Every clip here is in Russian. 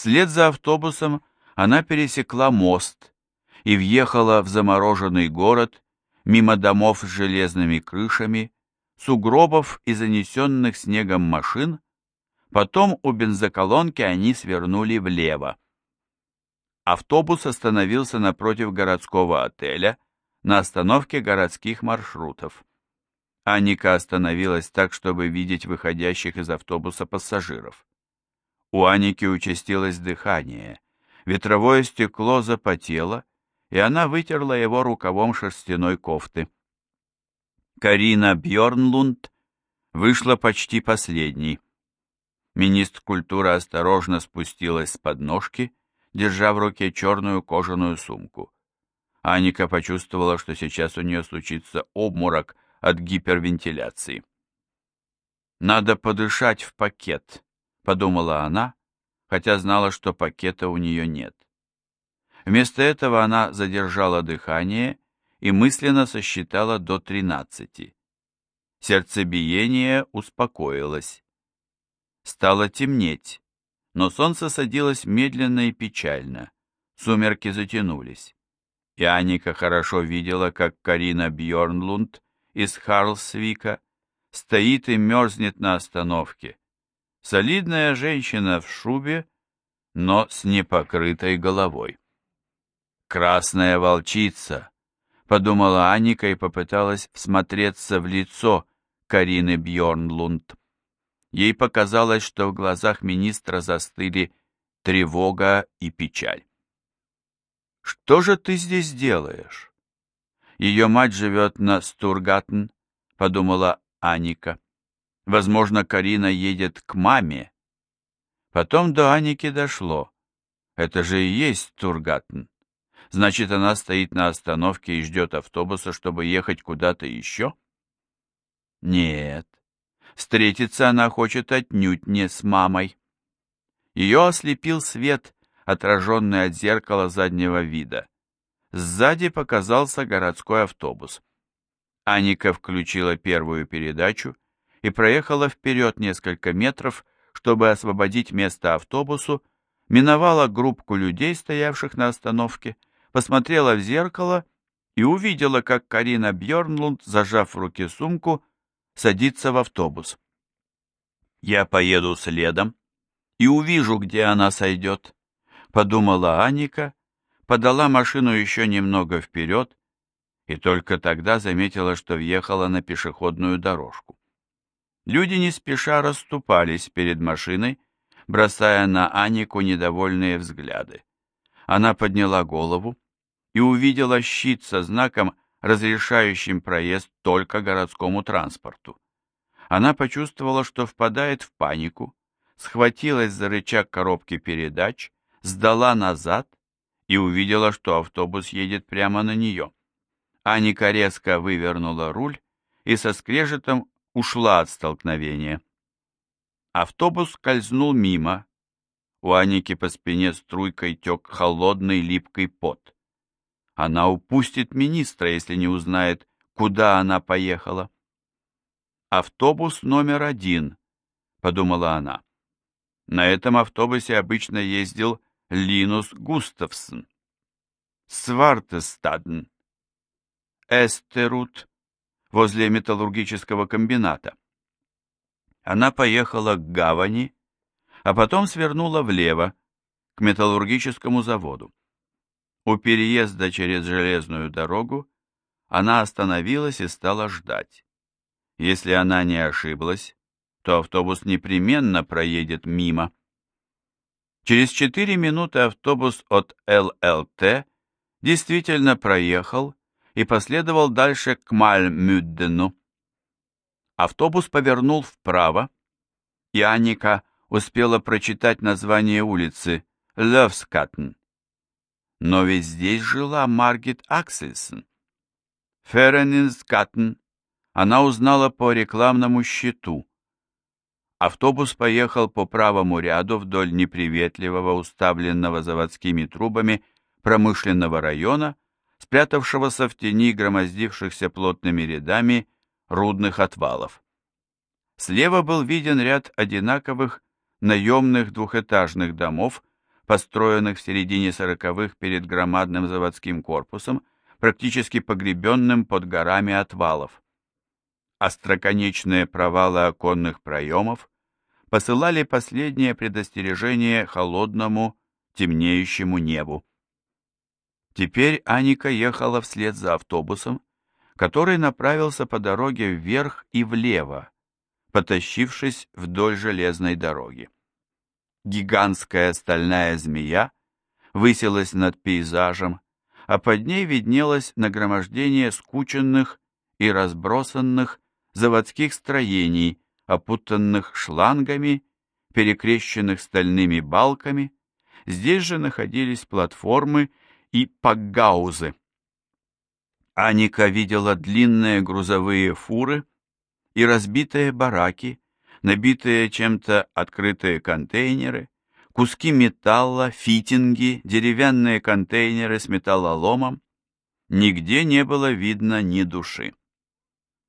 Вслед за автобусом она пересекла мост и въехала в замороженный город мимо домов с железными крышами, сугробов и занесенных снегом машин, потом у бензоколонки они свернули влево. Автобус остановился напротив городского отеля на остановке городских маршрутов. Аника остановилась так, чтобы видеть выходящих из автобуса пассажиров. У Аники участилось дыхание, ветровое стекло запотело, и она вытерла его рукавом шерстяной кофты. Карина Бьорнлунд вышла почти последней. Министр культуры осторожно спустилась с подножки, держа в руке черную кожаную сумку. Аника почувствовала, что сейчас у нее случится обморок от гипервентиляции. «Надо подышать в пакет», — подумала она, хотя знала, что пакета у нее нет. Вместо этого она задержала дыхание и мысленно сосчитала до тринадцати. Сердцебиение успокоилось. Стало темнеть, но солнце садилось медленно и печально, сумерки затянулись. И Аника хорошо видела, как Карина Бьорнлунд из Харлсвика стоит и мерзнет на остановке. Солидная женщина в шубе, но с непокрытой головой. «Красная волчица», — подумала Аника и попыталась всмотреться в лицо Карины Бьорнлунд. Ей показалось, что в глазах министра застыли тревога и печаль. «Что же ты здесь делаешь?» «Ее мать живет на Стургатн», — подумала Аника. «Возможно, Карина едет к маме». Потом до Аники дошло. Это же и есть Стургатн. Значит, она стоит на остановке и ждет автобуса, чтобы ехать куда-то еще? Нет, Встретиться она хочет отнюдь не с мамой. Ее ослепил свет, отраженный от зеркала заднего вида. Сзади показался городской автобус. Аника включила первую передачу и проехала вперед несколько метров, чтобы освободить место автобусу, миновала группку людей, стоявших на остановке, посмотрела в зеркало и увидела, как Карина Бьернлунд, зажав в руке сумку, садится в автобус. Я поеду следом и увижу, где она сойдет, подумала Аника, подала машину еще немного вперед и только тогда заметила, что въехала на пешеходную дорожку. Люди не спеша расступались перед машиной, бросая на Анику недовольные взгляды. Она подняла голову и увидела щит со знаком разрешающим проезд только городскому транспорту. Она почувствовала, что впадает в панику, схватилась за рычаг коробки передач, сдала назад и увидела, что автобус едет прямо на нее. Аника резко вывернула руль и со скрежетом ушла от столкновения. Автобус скользнул мимо. У Аники по спине струйкой тек холодный липкий пот. Она упустит министра, если не узнает, куда она поехала. «Автобус номер один», — подумала она. На этом автобусе обычно ездил Линус Густавсон. Свартестаден. Эстерут, возле металлургического комбината. Она поехала к гавани, а потом свернула влево, к металлургическому заводу. У переезда через железную дорогу она остановилась и стала ждать. Если она не ошиблась, то автобус непременно проедет мимо. Через четыре минуты автобус от ЛЛТ действительно проехал и последовал дальше к Мальмюддену. Автобус повернул вправо, и Аника успела прочитать название улицы Левскатн. Но ведь здесь жила Маргит Аксельсон. Ференинскаттен она узнала по рекламному щиту. Автобус поехал по правому ряду вдоль неприветливого, уставленного заводскими трубами промышленного района, спрятавшегося в тени громоздившихся плотными рядами рудных отвалов. Слева был виден ряд одинаковых наемных двухэтажных домов построенных в середине сороковых перед громадным заводским корпусом, практически погребенным под горами отвалов. Остроконечные провалы оконных проемов посылали последнее предостережение холодному, темнеющему небу. Теперь Аника ехала вслед за автобусом, который направился по дороге вверх и влево, потащившись вдоль железной дороги. Гигантская стальная змея высилась над пейзажем, а под ней виднелось нагромождение скученных и разбросанных заводских строений, опутанных шлангами, перекрещенных стальными балками. Здесь же находились платформы и пакгаузы. Аника видела длинные грузовые фуры и разбитые бараки, набитые чем-то открытые контейнеры, куски металла, фитинги, деревянные контейнеры с металлоломом. Нигде не было видно ни души.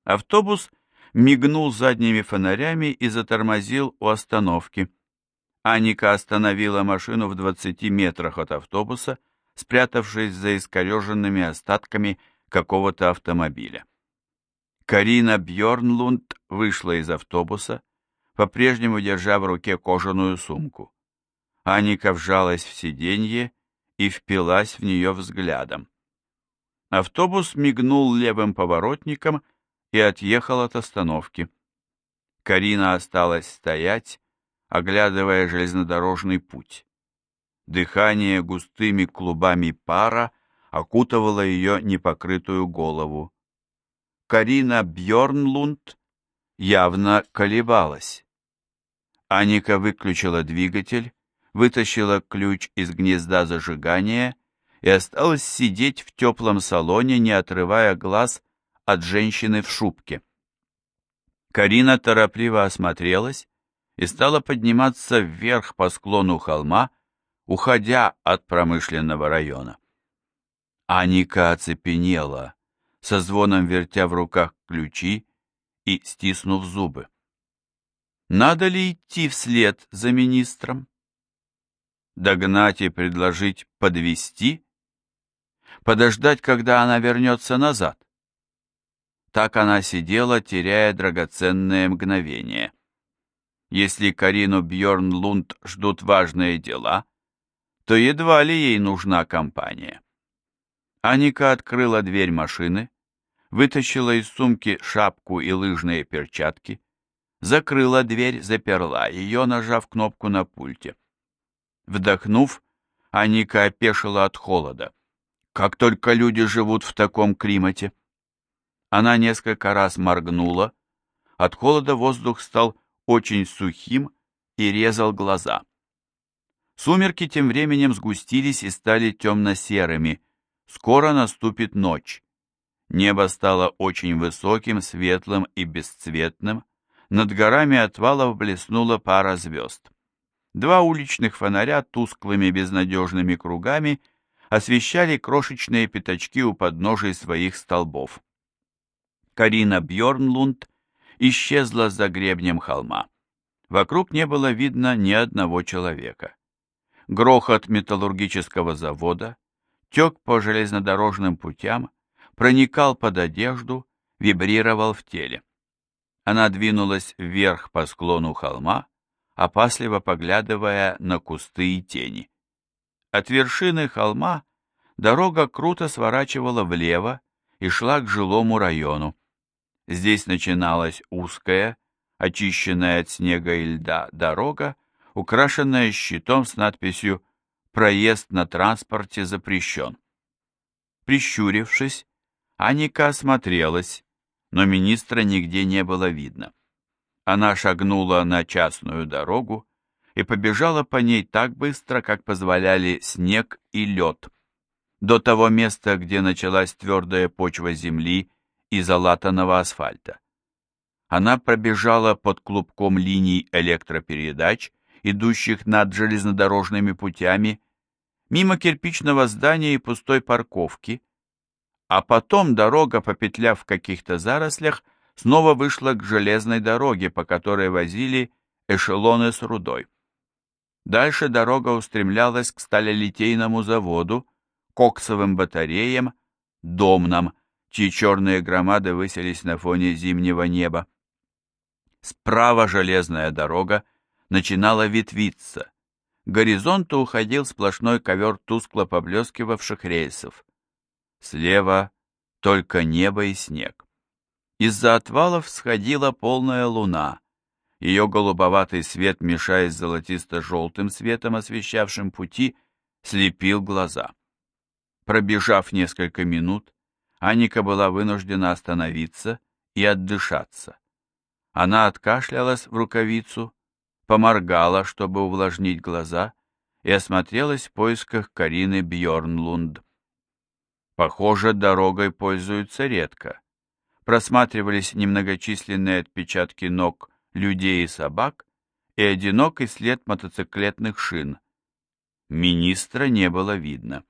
Автобус мигнул задними фонарями и затормозил у остановки. Аника остановила машину в 20 метрах от автобуса, спрятавшись за искореженными остатками какого-то автомобиля. Карина Бьорнлунд вышла из автобуса, по-прежнему держа в руке кожаную сумку. Аника вжалась в сиденье и впилась в нее взглядом. Автобус мигнул левым поворотником и отъехал от остановки. Карина осталась стоять, оглядывая железнодорожный путь. Дыхание густыми клубами пара окутывало ее непокрытую голову. Карина Бьорнлунд явно колебалась. Аника выключила двигатель, вытащила ключ из гнезда зажигания и осталась сидеть в теплом салоне, не отрывая глаз от женщины в шубке. Карина торопливо осмотрелась и стала подниматься вверх по склону холма, уходя от промышленного района. Аника оцепенела, со звоном вертя в руках ключи и стиснув зубы. Надо ли идти вслед за министром? Догнать и предложить подвести? Подождать, когда она вернется назад? Так она сидела, теряя драгоценное мгновение. Если Карину Бьорн Лунд ждут важные дела, то едва ли ей нужна компания. Аника открыла дверь машины, вытащила из сумки шапку и лыжные перчатки, закрыла дверь, заперла ее, нажав кнопку на пульте. Вдохнув, Аника опешила от холода. Как только люди живут в таком климате. Она несколько раз моргнула. От холода воздух стал очень сухим и резал глаза. Сумерки тем временем сгустились и стали темно-серыми. Скоро наступит ночь. Небо стало очень высоким, светлым и бесцветным. Над горами отвалов блеснула пара звезд. Два уличных фонаря тусклыми безнадежными кругами освещали крошечные пятачки у подножий своих столбов. Карина Бьорнлунд исчезла за гребнем холма. Вокруг не было видно ни одного человека. Грохот металлургического завода тек по железнодорожным путям, проникал под одежду, вибрировал в теле. Она двинулась вверх по склону холма, опасливо поглядывая на кусты и тени. От вершины холма дорога круто сворачивала влево и шла к жилому району. Здесь начиналась узкая, очищенная от снега и льда дорога, украшенная щитом с надписью «Проезд на транспорте запрещен». Прищурившись, Аника осмотрелась, но министра нигде не было видно. Она шагнула на частную дорогу и побежала по ней так быстро, как позволяли снег и лед. До того места, где началась твердая почва земли и залатанного асфальта. Она пробежала под клубком линий электропередач, идущих над железнодорожными путями, мимо кирпичного здания и пустой парковки, а потом дорога, попетляв в каких-то зарослях, снова вышла к железной дороге, по которой возили эшелоны с рудой. Дальше дорога устремлялась к сталелитейному заводу, коксовым батареям, домнам, чьи черные громады высились на фоне зимнего неба. Справа железная дорога начинала ветвиться. Горизонту уходил сплошной ковер тускло поблескивавших рельсов. Слева только небо и снег. Из-за отвалов сходила полная луна. Ее голубоватый свет, мешаясь золотисто-желтым светом, освещавшим пути, слепил глаза. Пробежав несколько минут, Аника была вынуждена остановиться и отдышаться. Она откашлялась в рукавицу, поморгала, чтобы увлажнить глаза, и осмотрелась в поисках Карины Бьорнлунд. Похоже, дорогой пользуются редко. Просматривались немногочисленные отпечатки ног людей и собак и одинокий след мотоциклетных шин. Министра не было видно.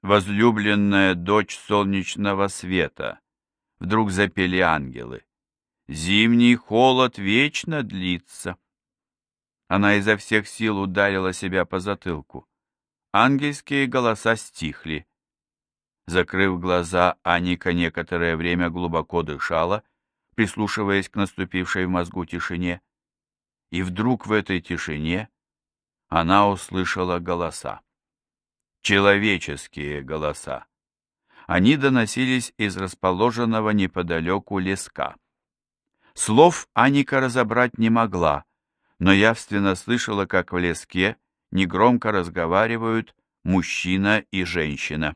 Возлюбленная дочь солнечного света. Вдруг запели ангелы. Зимний холод вечно длится. Она изо всех сил ударила себя по затылку. Ангельские голоса стихли. Закрыв глаза, Аника некоторое время глубоко дышала, прислушиваясь к наступившей в мозгу тишине. И вдруг в этой тишине она услышала голоса. Человеческие голоса. Они доносились из расположенного неподалеку леска. Слов Аника разобрать не могла, но явственно слышала, как в леске негромко разговаривают мужчина и женщина.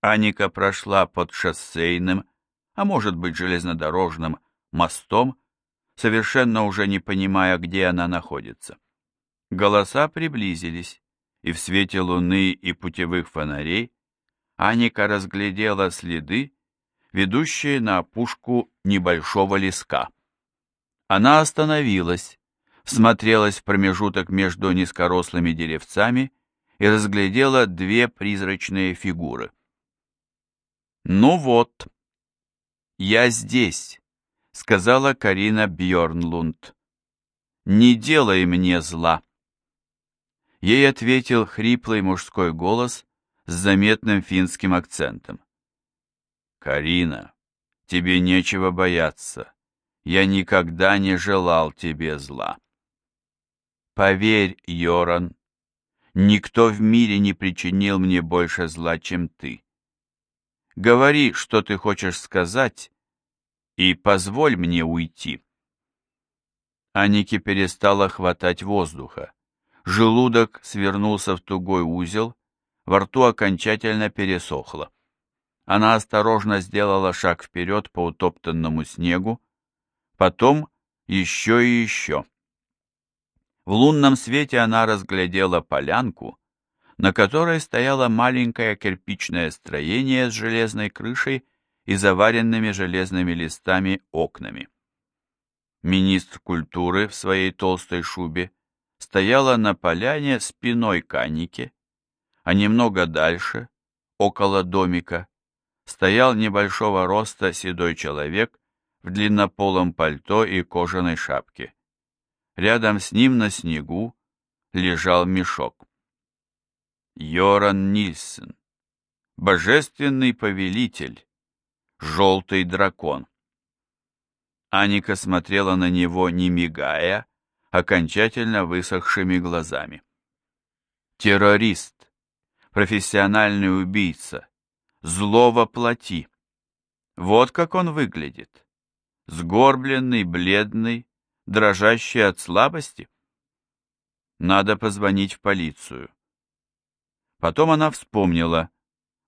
Аника прошла под шоссейным, а может быть железнодорожным, мостом, совершенно уже не понимая, где она находится. Голоса приблизились, и в свете луны и путевых фонарей Аника разглядела следы, ведущие на опушку небольшого леска. Она остановилась, всмотрелась в промежуток между низкорослыми деревцами и разглядела две призрачные фигуры. «Ну вот, я здесь», — сказала Карина Бьорнлунд. «Не делай мне зла». Ей ответил хриплый мужской голос с заметным финским акцентом. «Карина, тебе нечего бояться. Я никогда не желал тебе зла». «Поверь, Йоран, никто в мире не причинил мне больше зла, чем ты. Говори, что ты хочешь сказать, и позволь мне уйти». Анике перестала хватать воздуха. Желудок свернулся в тугой узел, во рту окончательно пересохло. Она осторожно сделала шаг вперед по утоптанному снегу, потом еще и еще. В лунном свете она разглядела полянку, на которой стояло маленькое кирпичное строение с железной крышей и заваренными железными листами окнами. Министр культуры в своей толстой шубе стояла на поляне спиной к Аннике, а немного дальше, около домика, стоял небольшого роста седой человек в длиннополом пальто и кожаной шапке. Рядом с ним на снегу лежал мешок. Йоран Нильсен, божественный повелитель, желтый дракон. Аника смотрела на него, не мигая, окончательно высохшими глазами. Террорист, профессиональный убийца, зло воплоти. Вот как он выглядит. Сгорбленный, бледный, дрожащий от слабости. Надо позвонить в полицию. Потом она вспомнила.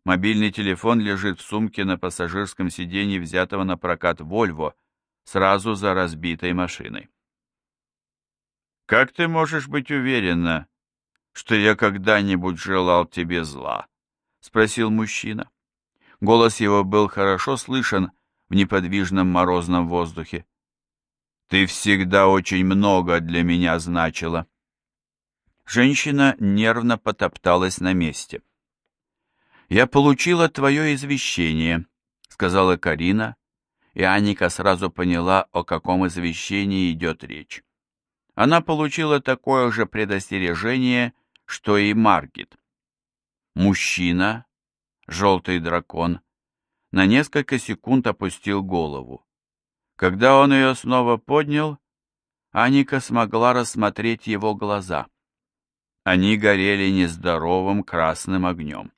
Мобильный телефон лежит в сумке на пассажирском сиденье взятого на прокат «Вольво», сразу за разбитой машиной. «Как ты можешь быть уверена, что я когда-нибудь желал тебе зла?» — спросил мужчина. Голос его был хорошо слышен в неподвижном морозном воздухе. «Ты всегда очень много для меня значила». Женщина нервно потопталась на месте. «Я получила твое извещение», — сказала Карина, и Аника сразу поняла, о каком извещении идет речь. она получила такое же предостережение, что и Маргит. Мужчина, желтый дракон, на несколько секунд опустил голову. Когда он ее снова поднял, Аника смогла рассмотреть его глаза. Они горели нездоровым красным огнем.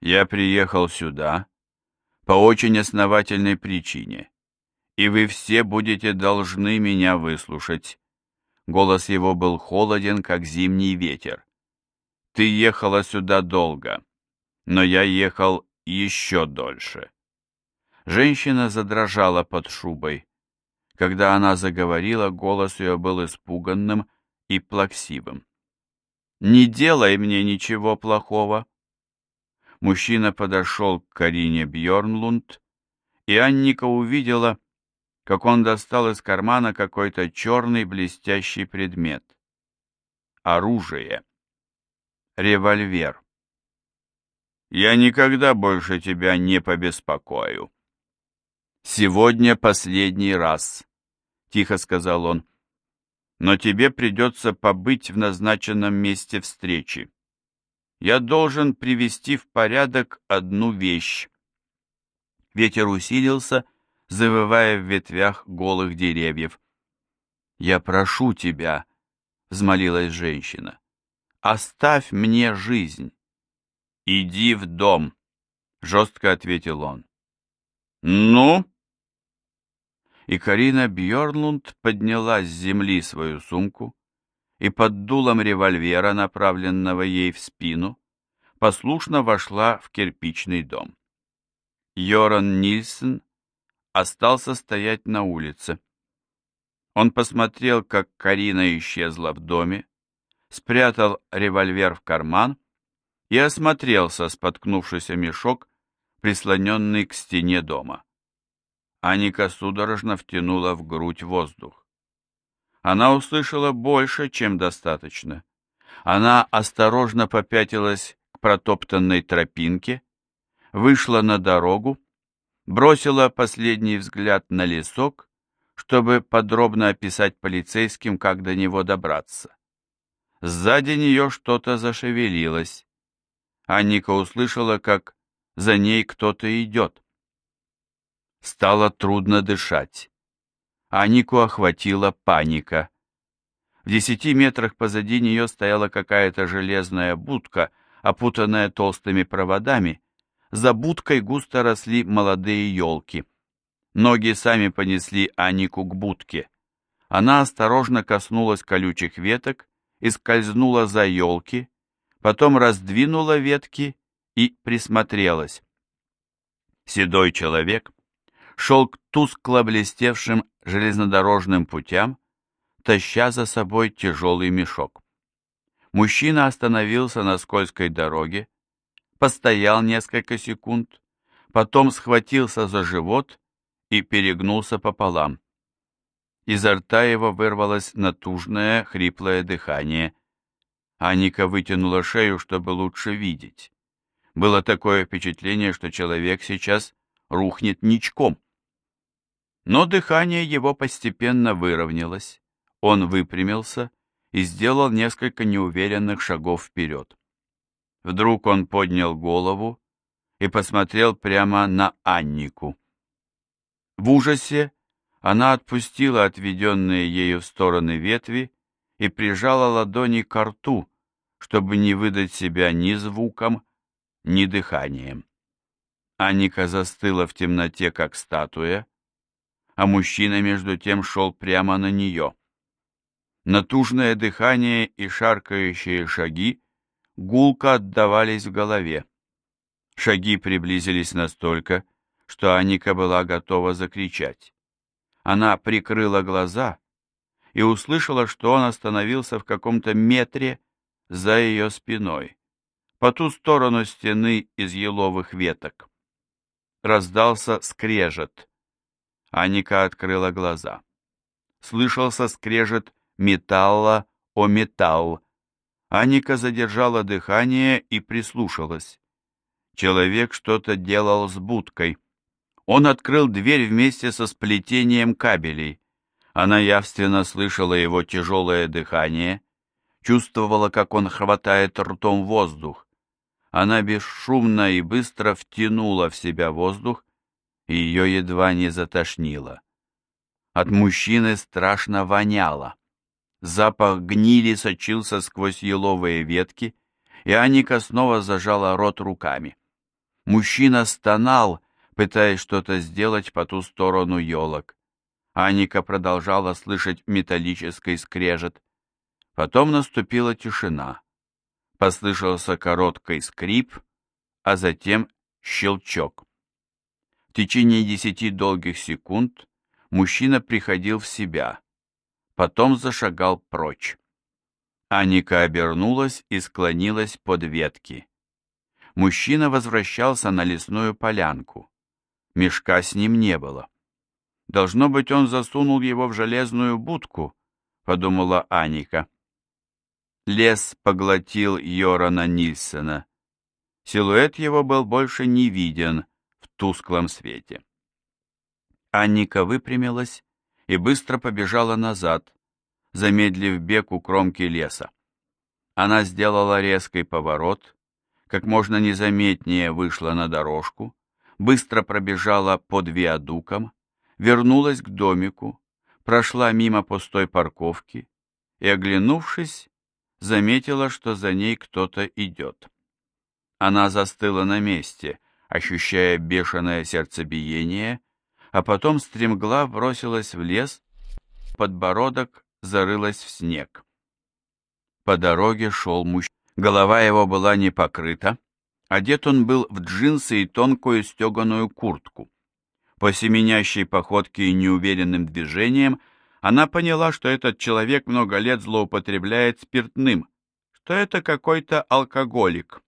«Я приехал сюда по очень основательной причине, и вы все будете должны меня выслушать». Голос его был холоден, как зимний ветер. «Ты ехала сюда долго, но я ехал еще дольше». Женщина задрожала под шубой. Когда она заговорила, голос ее был испуганным и плаксивым. «Не делай мне ничего плохого!» Мужчина подошел к Карине Бьорнлунд, и Анника увидела, как он достал из кармана какой-то черный блестящий предмет. Оружие. Револьвер. «Я никогда больше тебя не побеспокою». «Сегодня последний раз», — тихо сказал он. «Но тебе придется побыть в назначенном месте встречи. Я должен привести в порядок одну вещь». Ветер усилился, завывая в ветвях голых деревьев. «Я прошу тебя», — взмолилась женщина, — «оставь мне жизнь». «Иди в дом», — жестко ответил он. «Ну?» И Карина Бьорлунд подняла с земли свою сумку и под дулом револьвера, направленного ей в спину, послушно вошла в кирпичный дом. Йоран Нильсон остался стоять на улице. Он посмотрел, как Карина исчезла в доме, спрятал револьвер в карман и осмотрелся споткнувшийся мешок, прислоненный к стене дома. Аника судорожно втянула в грудь воздух. Она услышала больше, чем достаточно. Она осторожно попятилась к протоптанной тропинке, вышла на дорогу, бросила последний взгляд на лесок, чтобы подробно описать полицейским, как до него добраться. Сзади нее что-то зашевелилось. Анника услышала, как за ней кто-то идет. Стало трудно дышать. Анику охватила паника. В десяти метрах позади нее стояла какая-то железная будка, опутанная толстыми проводами. За будкой густо росли молодые елки. Ноги сами понесли Анику к будке. Она осторожно коснулась колючих веток и скользнула за елки, потом раздвинула ветки и присмотрелась. Седой человек шел к тускло блестевшим железнодорожным путям, таща за собой тяжелый мешок. Мужчина остановился на скользкой дороге, постоял несколько секунд, потом схватился за живот и перегнулся пополам. Изо рта его вырвалось натужное, хриплое дыхание. Аника вытянула шею, чтобы лучше видеть. Было такое впечатление, что человек сейчас рухнет ничком. Но дыхание его постепенно выровнялось. Он выпрямился и сделал несколько неуверенных шагов вперед. Вдруг он поднял голову и посмотрел прямо на Аннику. В ужасе она отпустила отведенные ею в стороны ветви и прижала ладони к рту, чтобы не выдать себя ни звуком, ни дыханием. Аника застыла в темноте, как статуя, а мужчина между тем шел прямо на нее. Натужное дыхание и шаркающие шаги гулко отдавались в голове. Шаги приблизились настолько, что Аника была готова закричать. Она прикрыла глаза и услышала, что он остановился в каком-то метре за ее спиной, по ту сторону стены из еловых веток. Раздался скрежет. Аника открыла глаза. Слышался скрежет металла о металл. Аника задержала дыхание и прислушалась. Человек что-то делал с будкой. Он открыл дверь вместе со сплетением кабелей. Она явственно слышала его тяжелое дыхание, чувствовала, как он хватает ртом воздух. Она бесшумно и быстро втянула в себя воздух, и ее едва не затошнило. От мужчины страшно воняло. Запах гнили сочился сквозь еловые ветки, и Аника снова зажала рот руками. Мужчина стонал, пытаясь что-то сделать по ту сторону елок. Аника продолжала слышать металлический скрежет. Потом наступила тишина. Послышался короткий скрип, а затем щелчок. В течение десяти долгих секунд мужчина приходил в себя, потом зашагал прочь. Аника обернулась и склонилась под ветки. Мужчина возвращался на лесную полянку. Мешка с ним не было. Должно быть, он засунул его в железную будку, подумала Аника. Лес поглотил Йорана Нильсена. Силуэт его был больше не виден тусклом свете. Анника выпрямилась и быстро побежала назад, замедлив бег у кромки леса. Она сделала резкий поворот, как можно незаметнее вышла на дорожку, быстро пробежала под виадуком, вернулась к домику, прошла мимо пустой парковки и, оглянувшись, заметила, что за ней кто-то идет. Она застыла на месте, ощущая бешеное сердцебиение, а потом стремглав бросилась в лес, подбородок зарылась в снег. По дороге шел мужчина. Голова его была не покрыта, одет он был в джинсы и тонкую стеганую куртку. По семенящей походке и неуверенным движениям она поняла, что этот человек много лет злоупотребляет спиртным, что это какой-то алкоголик.